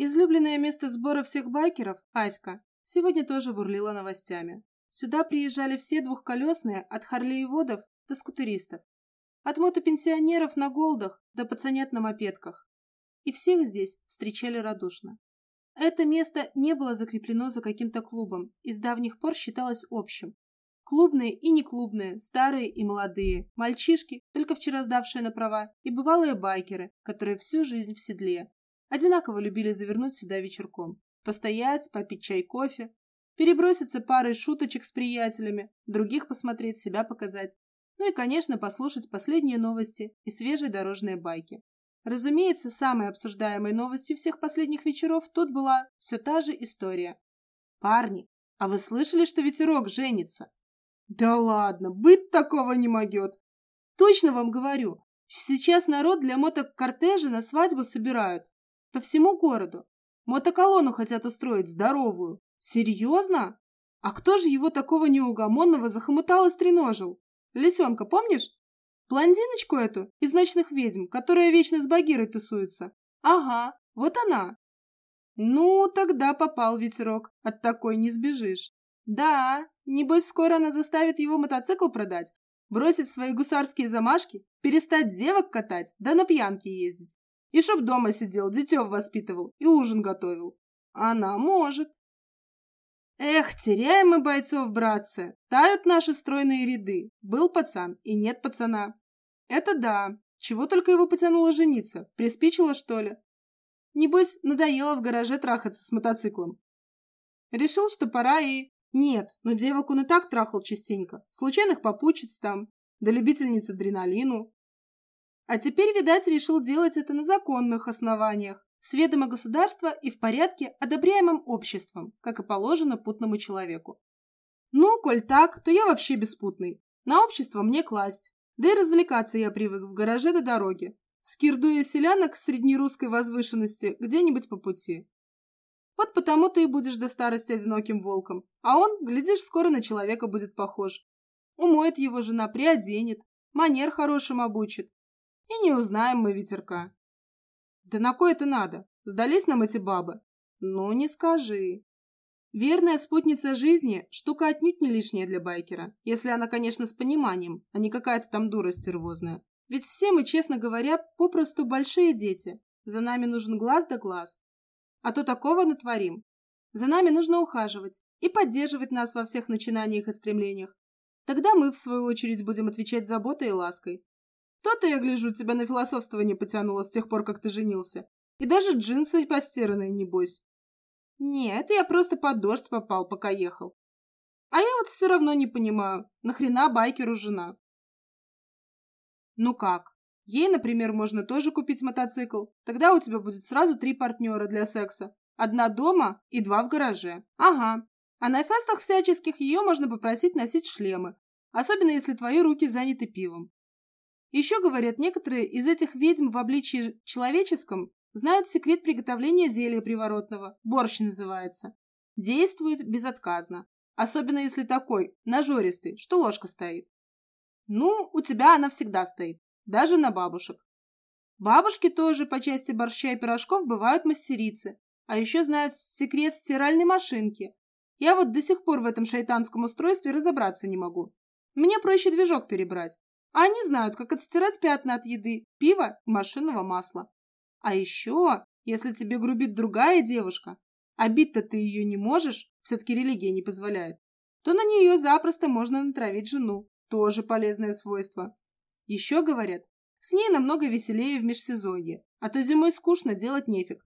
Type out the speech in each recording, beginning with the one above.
Излюбленное место сбора всех байкеров, Аська, сегодня тоже бурлило новостями. Сюда приезжали все двухколесные, от харлееводов до скутеристов. От мотопенсионеров на голдах до пацанят на мопедках. И всех здесь встречали радушно. Это место не было закреплено за каким-то клубом и с давних пор считалось общим. Клубные и не клубные, старые и молодые, мальчишки, только вчера сдавшие на права, и бывалые байкеры, которые всю жизнь в седле, одинаково любили завернуть сюда вечерком. Постоять, попить чай, кофе, переброситься парой шуточек с приятелями, других посмотреть, себя показать. Ну и, конечно, послушать последние новости и свежие дорожные байки. Разумеется, самой обсуждаемой новостью всех последних вечеров тут была все та же история. «Парни, а вы слышали, что ветерок женится?» «Да ладно, быть такого не могет!» «Точно вам говорю, сейчас народ для мотокортежа на свадьбу собирают. По всему городу. Мотоколонну хотят устроить здоровую. Серьезно? А кто же его такого неугомонного захомутал и стреножил? Лисенка, помнишь? Блондиночку эту из ночных ведьм, которая вечно с Багирой тусуется. Ага, вот она. Ну, тогда попал ветерок. От такой не сбежишь. Да, небось скоро она заставит его мотоцикл продать, бросить свои гусарские замашки, перестать девок катать, да на пьянке ездить. И чтоб дома сидел, детев воспитывал и ужин готовил. Она может. Эх, теряем мы бойцов, братцы. Тают наши стройные ряды. Был пацан и нет пацана. Это да. Чего только его потянуло жениться? Приспичило, что ли? Небось, надоело в гараже трахаться с мотоциклом. Решил, что пора и... Нет, но девок он и так трахал частенько. Случайных попутчиц там, да любительниц адреналину. А теперь, видать, решил делать это на законных основаниях, с ведома государства и в порядке, одобряемым обществом, как и положено путному человеку. Ну, коль так, то я вообще беспутный. На общество мне класть. Да и развлекаться я привык в гараже до дороги, скирдуя селянок среднерусской возвышенности где-нибудь по пути. Вот потому ты и будешь до старости одиноким волком, а он, глядишь, скоро на человека будет похож. Умоет его жена, приоденет, манер хорошим обучит, и не узнаем мы ветерка. Да на кое это надо? Сдались нам эти бабы? Ну, не скажи. Верная спутница жизни – штука отнюдь не лишняя для байкера, если она, конечно, с пониманием, а не какая-то там дура стервозная. Ведь все мы, честно говоря, попросту большие дети. За нами нужен глаз да глаз. А то такого натворим. За нами нужно ухаживать и поддерживать нас во всех начинаниях и стремлениях. Тогда мы, в свою очередь, будем отвечать заботой и лаской. То-то, я гляжу, тебя на философство не потянуло с тех пор, как ты женился. И даже джинсы постиранные, небось. Нет, я просто под дождь попал, пока ехал. А я вот все равно не понимаю, нахрена байкеру жена? Ну как? Ей, например, можно тоже купить мотоцикл. Тогда у тебя будет сразу три партнера для секса. Одна дома и два в гараже. Ага. А на фестах всяческих ее можно попросить носить шлемы. Особенно, если твои руки заняты пивом. Еще, говорят, некоторые из этих ведьм в обличии человеческом знают секрет приготовления зелья приворотного, борщ называется. Действует безотказно, особенно если такой, нажористый, что ложка стоит. Ну, у тебя она всегда стоит, даже на бабушек. Бабушки тоже по части борща и пирожков бывают мастерицы, а еще знают секрет стиральной машинки. Я вот до сих пор в этом шайтанском устройстве разобраться не могу. Мне проще движок перебрать, они знают, как отстирать пятна от еды, пива и машинного масла. А еще, если тебе грубит другая девушка, а бить-то ты ее не можешь, все-таки религия не позволяет, то на нее запросто можно натравить жену. Тоже полезное свойство. Еще говорят, с ней намного веселее в межсезонье, а то зимой скучно делать нефиг.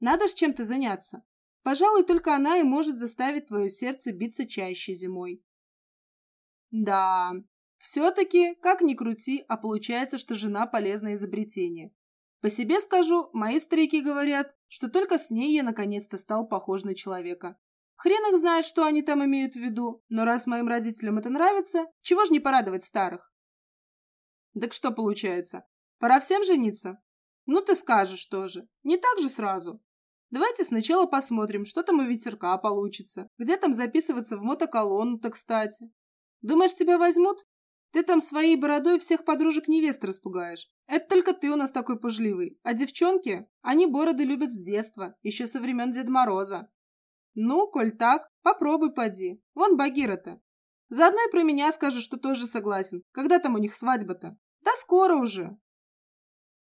Надо ж чем-то заняться. Пожалуй, только она и может заставить твое сердце биться чаще зимой. Да, все-таки, как ни крути, а получается, что жена полезное изобретение. По себе скажу, мои старики говорят, что только с ней я наконец-то стал похож на человека. Хрен их знает, что они там имеют в виду, но раз моим родителям это нравится, чего ж не порадовать старых? Так что получается? Пора всем жениться? Ну ты скажешь тоже. Не так же сразу. Давайте сначала посмотрим, что там у ветерка получится. Где там записываться в мотоколонну-то, кстати. Думаешь, тебя возьмут? Ты там своей бородой всех подружек невест распугаешь. Это только ты у нас такой пужливый. А девчонки, они бороды любят с детства, еще со времен Деда Мороза. Ну, коль так, попробуй поди. Вон Багира-то. Заодно и про меня скажу, что тоже согласен. Когда там у них свадьба-то? Да скоро уже.